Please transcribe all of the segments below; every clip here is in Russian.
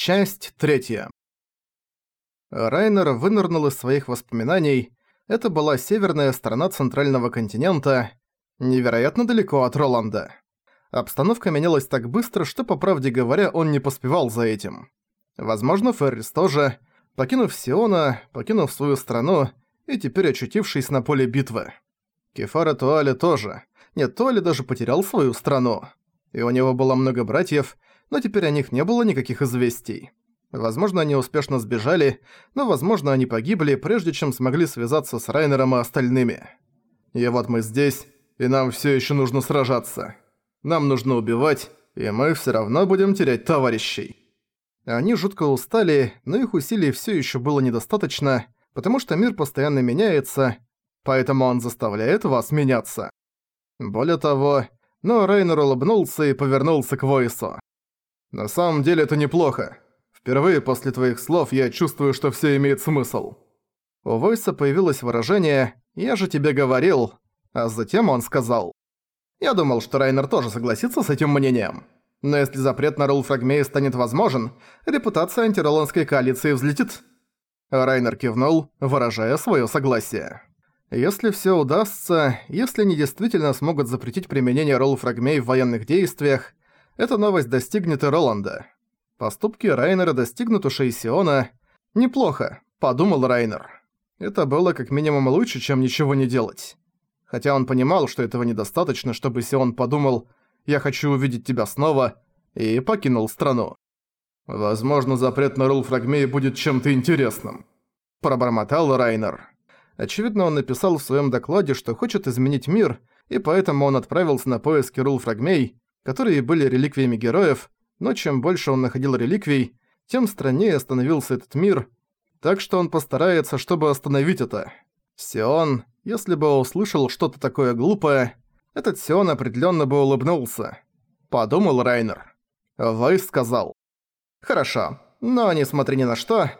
Часть третья. Райнер вынырнул из своих воспоминаний. Это была северная сторона центрального континента, невероятно далеко от Роланда. Обстановка менялась так быстро, что, по правде говоря, он не поспевал за этим. Возможно, Феррис тоже, покинув Сиона, покинув свою страну и теперь очутившись на поле битвы. Кефара Туали тоже. Нет, Туали даже потерял свою страну. И у него было много братьев, но теперь о них не было никаких известий. Возможно, они успешно сбежали, но, возможно, они погибли, прежде чем смогли связаться с Райнером и остальными. И вот мы здесь, и нам все еще нужно сражаться. Нам нужно убивать, и мы все равно будем терять товарищей. Они жутко устали, но их усилий все еще было недостаточно, потому что мир постоянно меняется, поэтому он заставляет вас меняться. Более того, но Рейнер улыбнулся и повернулся к Войсу. «На самом деле это неплохо. Впервые после твоих слов я чувствую, что всё имеет смысл». У Войса появилось выражение «Я же тебе говорил», а затем он сказал. «Я думал, что Райнер тоже согласится с этим мнением. Но если запрет на Рул Фрагмей станет возможен, репутация антироландской коалиции взлетит». Райнер кивнул, выражая своё согласие. Если всё удастся, если они действительно смогут запретить применение Рул Фрагмей в военных действиях, эта новость достигнет и Роланда. Поступки Райнера достигнут у Шейсиона. Неплохо, подумал Райнер. Это было как минимум лучше, чем ничего не делать. Хотя он понимал, что этого недостаточно, чтобы Сион подумал «Я хочу увидеть тебя снова» и покинул страну. «Возможно, запрет на рул фрагмей будет чем-то интересным», – пробормотал Райнер. Очевидно, он написал в своем докладе, что хочет изменить мир, и поэтому он отправился на поиски рул фрагмей, которые были реликвиями героев, но чем больше он находил реликвий, тем страннее становился этот мир, так что он постарается, чтобы остановить это. Сион, если бы услышал что-то такое глупое, этот Сион определенно бы улыбнулся. Подумал Райнер. Вайс сказал. «Хорошо, но несмотря ни на что...»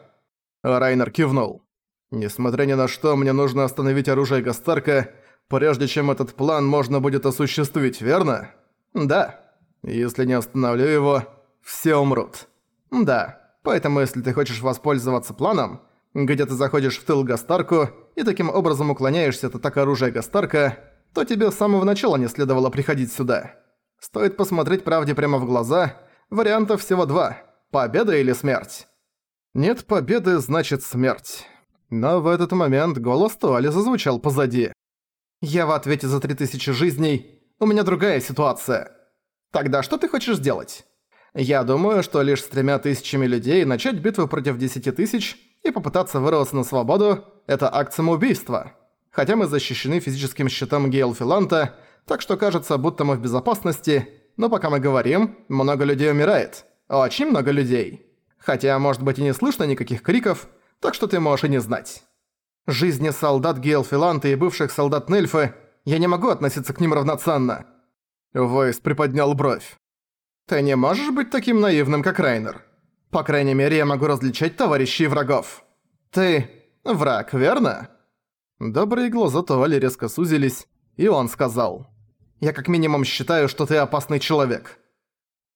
Райнер кивнул. «Несмотря ни на что, мне нужно остановить оружие Гастарка, прежде чем этот план можно будет осуществить, верно?» Да. Если не остановлю его, все умрут. Да. Поэтому если ты хочешь воспользоваться планом, где ты заходишь в тыл Гастарку и таким образом уклоняешься от атак оружия Гастарка, то тебе с самого начала не следовало приходить сюда. Стоит посмотреть правде прямо в глаза, вариантов всего два – победа или смерть. Нет победы, значит смерть. Но в этот момент голос Туали зазвучал позади. «Я в ответе за три тысячи жизней у меня другая ситуация. Тогда что ты хочешь сделать? Я думаю, что лишь с тремя тысячами людей начать битву против десяти тысяч и попытаться вырваться на свободу – это акт самоубийства. Хотя мы защищены физическим щитом Гейлфиланта, так что кажется, будто мы в безопасности, но пока мы говорим, много людей умирает. Очень много людей. Хотя, может быть, и не слышно никаких криков, так что ты можешь и не знать. Жизни солдат Гейлфиланта и бывших солдат Нельфы – я не могу относиться к ним равноценно». Войс приподнял бровь. «Ты не можешь быть таким наивным, как Райнер. По крайней мере, я могу различать товарищей и врагов. Ты враг, верно?» Добрые глаза Туали резко сузились, и он сказал. «Я как минимум считаю, что ты опасный человек».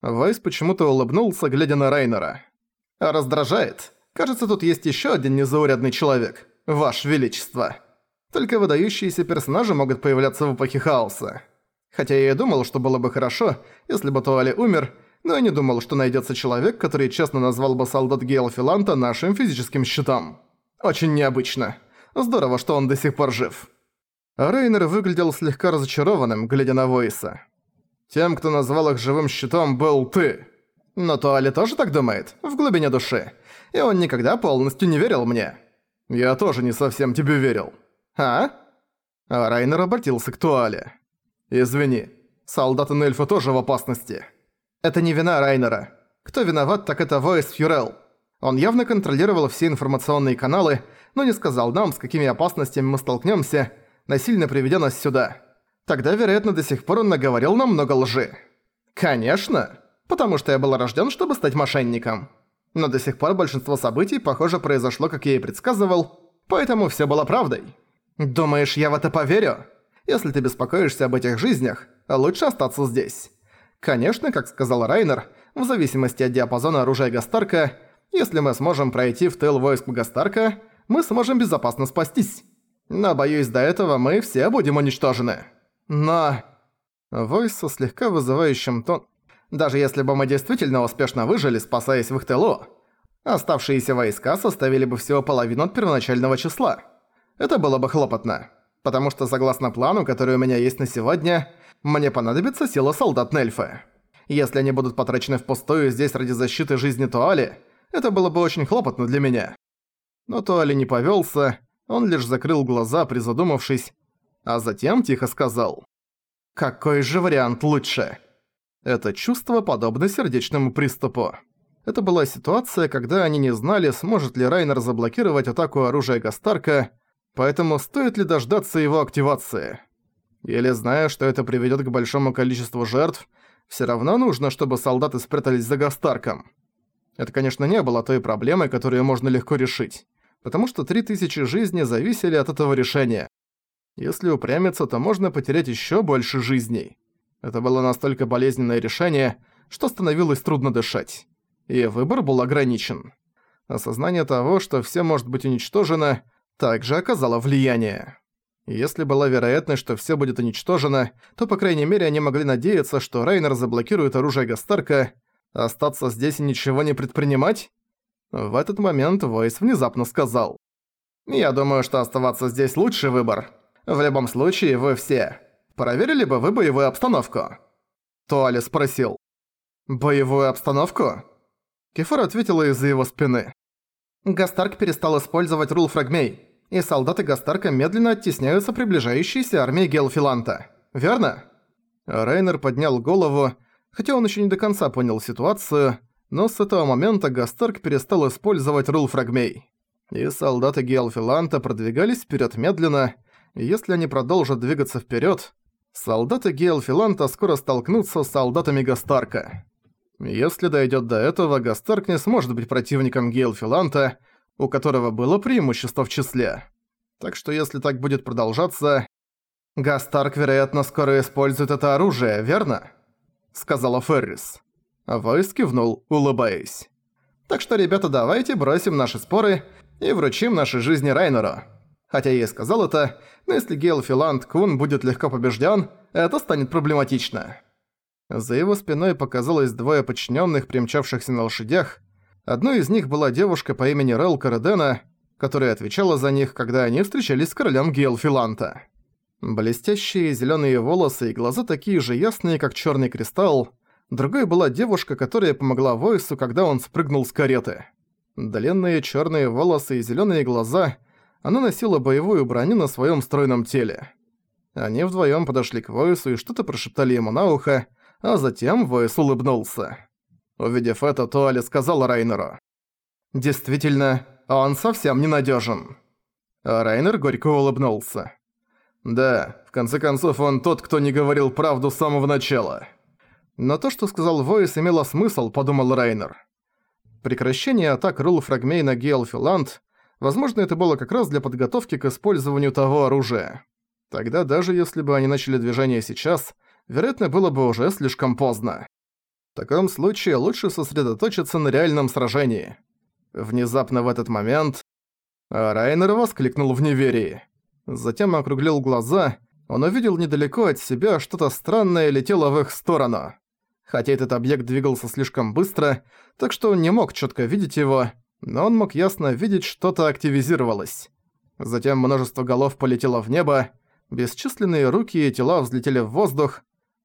Вайс почему-то улыбнулся, глядя на Райнера. «Раздражает. Кажется, тут есть ещё один незаурядный человек. Ваше Величество». Только выдающиеся персонажи могут появляться в эпохе хаоса. Хотя я и думал, что было бы хорошо, если бы Туали умер, но я не думал, что найдется человек, который честно назвал бы солдат Гейла Филанта нашим физическим щитом. Очень необычно. Здорово, что он до сих пор жив. Рейнер выглядел слегка разочарованным, глядя на Войса. Тем, кто назвал их живым щитом, был ты. Но Туали тоже так думает, в глубине души. И он никогда полностью не верил мне. Я тоже не совсем тебе верил. «А?» А Райнер обратился к Туале. «Извини, солдаты Нельфа тоже в опасности». «Это не вина Райнера. Кто виноват, так это Войс Фьюрел. Он явно контролировал все информационные каналы, но не сказал нам, с какими опасностями мы столкнемся, насильно приведя нас сюда. Тогда, вероятно, до сих пор он наговорил нам много лжи. Конечно, потому что я был рожден, чтобы стать мошенником. Но до сих пор большинство событий, похоже, произошло, как я и предсказывал, поэтому все было правдой. «Думаешь, я в это поверю? Если ты беспокоишься об этих жизнях, лучше остаться здесь». Конечно, как сказал Райнер, в зависимости от диапазона оружия Гастарка, если мы сможем пройти в тыл войск Гастарка, мы сможем безопасно спастись. Но, боюсь, до этого мы все будем уничтожены. Но... Войс со слегка вызывающим тон... Даже если бы мы действительно успешно выжили, спасаясь в их тылу, оставшиеся войска составили бы всего половину от первоначального числа. Это было бы хлопотно. Потому что, согласно плану, который у меня есть на сегодня, мне понадобится сила солдат Нельфы. Если они будут потрачены впустую здесь ради защиты жизни Туали, это было бы очень хлопотно для меня. Но Туали не повелся, он лишь закрыл глаза, призадумавшись, а затем тихо сказал. «Какой же вариант лучше?» Это чувство подобно сердечному приступу. Это была ситуация, когда они не знали, сможет ли Райнер заблокировать атаку оружия Гастарка, поэтому стоит ли дождаться его активации. Или зная, что это приведет к большому количеству жертв, все равно нужно, чтобы солдаты спрятались за Гастарком. Это, конечно, не было той проблемой, которую можно легко решить, потому что 3000 жизней зависели от этого решения. Если упрямиться, то можно потерять еще больше жизней. Это было настолько болезненное решение, что становилось трудно дышать. И выбор был ограничен. Осознание того, что все может быть уничтожено, также оказало влияние. Если была вероятность, что все будет уничтожено, то, по крайней мере, они могли надеяться, что Рейнер заблокирует оружие Гастарка, остаться здесь и ничего не предпринимать? В этот момент Войс внезапно сказал. «Я думаю, что оставаться здесь лучший выбор. В любом случае, вы все. Проверили бы вы боевую обстановку?» Туали спросил. «Боевую обстановку?» Кефар ответила из-за его спины. Гастарк перестал использовать рул фрагмей, и солдаты Гастарка медленно оттесняются приближающейся армии Гелфиланта. Верно? Рейнер поднял голову, хотя он еще не до конца понял ситуацию, но с этого момента Гастарк перестал использовать рул фрагмей. И солдаты Гелфиланта продвигались вперед медленно, и если они продолжат двигаться вперед, солдаты Гелфиланта скоро столкнутся с солдатами Гастарка. Если дойдет до этого, Гастарк не сможет быть противником Гейлфиланта, у которого было преимущество в числе. Так что если так будет продолжаться... «Гастарк, вероятно, скоро использует это оружие, верно?» Сказала Феррис. Войс кивнул, улыбаясь. «Так что, ребята, давайте бросим наши споры и вручим наши жизни Райнеру. Хотя я и сказал это, но если Гейл Филанд Кун будет легко побежден, это станет проблематично». За его спиной показалось двое подчиненных, примчавшихся на лошадях. Одной из них была девушка по имени Рел Карадена, которая отвечала за них, когда они встречались с королем Гейлфиланта. Блестящие зеленые волосы и глаза такие же ясные, как черный кристалл. Другой была девушка, которая помогла Войсу, когда он спрыгнул с кареты. Длинные черные волосы и зеленые глаза. Она носила боевую броню на своем стройном теле. Они вдвоем подошли к Войсу и что-то прошептали ему на ухо, а затем Войс улыбнулся. Увидев это, Туали сказал Райнеру. «Действительно, он совсем ненадежен. А Райнер горько улыбнулся. «Да, в конце концов, он тот, кто не говорил правду с самого начала». Но то, что сказал Войс, имело смысл, подумал Райнер. Прекращение атак Рул Фрагмей на Гейлфиланд, возможно, это было как раз для подготовки к использованию того оружия. Тогда даже если бы они начали движение сейчас, вероятно, было бы уже слишком поздно. В таком случае лучше сосредоточиться на реальном сражении. Внезапно в этот момент Райнер воскликнул в неверии. Затем округлил глаза, он увидел недалеко от себя что-то странное летело в их сторону. Хотя этот объект двигался слишком быстро, так что он не мог четко видеть его, но он мог ясно видеть, что-то активизировалось. Затем множество голов полетело в небо, бесчисленные руки и тела взлетели в воздух,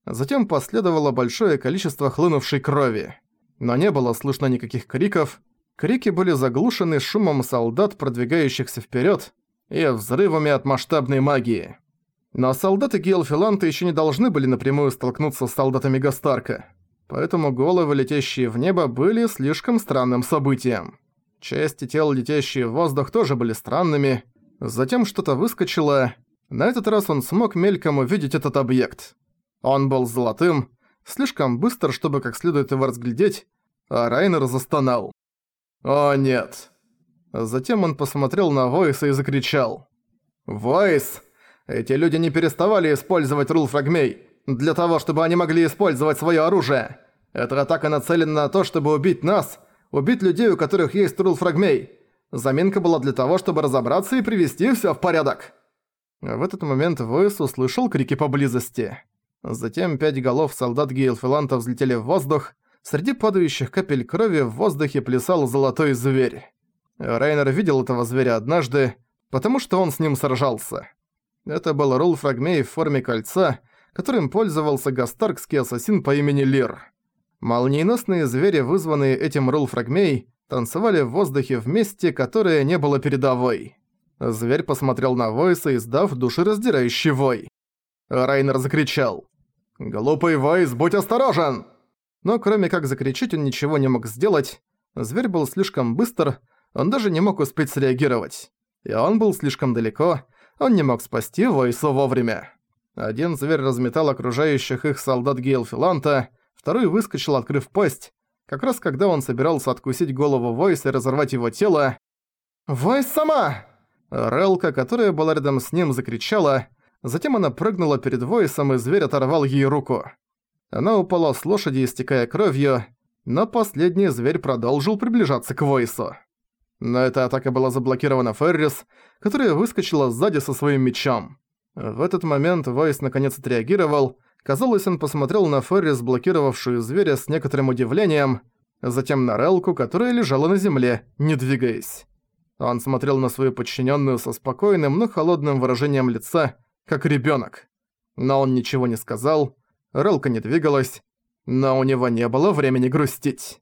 Затем последовало большое количество хлынувшей крови. Но не было слышно никаких криков. Крики были заглушены шумом солдат, продвигающихся вперед, и взрывами от масштабной магии. Но солдаты Гейлфиланта еще не должны были напрямую столкнуться с солдатами Гастарка. Поэтому головы, летящие в небо, были слишком странным событием. Части тел, летящие в воздух, тоже были странными. Затем что-то выскочило. На этот раз он смог мельком увидеть этот объект. Он был золотым, слишком быстр, чтобы как следует его разглядеть, а Райнер застонал. «О, нет!» Затем он посмотрел на Войса и закричал. «Войс! Эти люди не переставали использовать рул фрагмей для того, чтобы они могли использовать свое оружие. Эта атака нацелена на то, чтобы убить нас, убить людей, у которых есть рул-фрагмей. Заминка была для того, чтобы разобраться и привести всё в порядок». В этот момент Войс услышал крики поблизости. Затем пять голов солдат Гейлфиланта взлетели в воздух. Среди падающих капель крови в воздухе плясал золотой зверь. Райнер видел этого зверя однажды, потому что он с ним сражался. Это был Рул Фрагмей в форме кольца, которым пользовался гастаркский ассасин по имени Лир. Молниеносные звери, вызванные этим Рул Фрагмей, танцевали в воздухе в месте, которое не было передовой. Зверь посмотрел на Войса, издав душераздирающий вой. Райнер закричал. «Глупый Войс, будь осторожен!» Но кроме как закричать он ничего не мог сделать. Зверь был слишком быстр, он даже не мог успеть среагировать. И он был слишком далеко, он не мог спасти Войсу вовремя. Один зверь разметал окружающих их солдат Гейлфиланта, второй выскочил, открыв пасть, как раз когда он собирался откусить голову Войса и разорвать его тело. «Войс сама!» Релка, которая была рядом с ним, закричала, затем она прыгнула перед Войсом, и зверь оторвал ей руку. Она упала с лошади, истекая кровью, но последний зверь продолжил приближаться к Войсу. Но эта атака была заблокирована Феррис, которая выскочила сзади со своим мечом. В этот момент Войс наконец отреагировал. Казалось, он посмотрел на Феррис, блокировавшую зверя, с некоторым удивлением, затем на Релку, которая лежала на земле, не двигаясь. Он смотрел на свою подчиненную со спокойным, но холодным выражением лица, как ребенок. Но он ничего не сказал, Релка не двигалась, но у него не было времени грустить.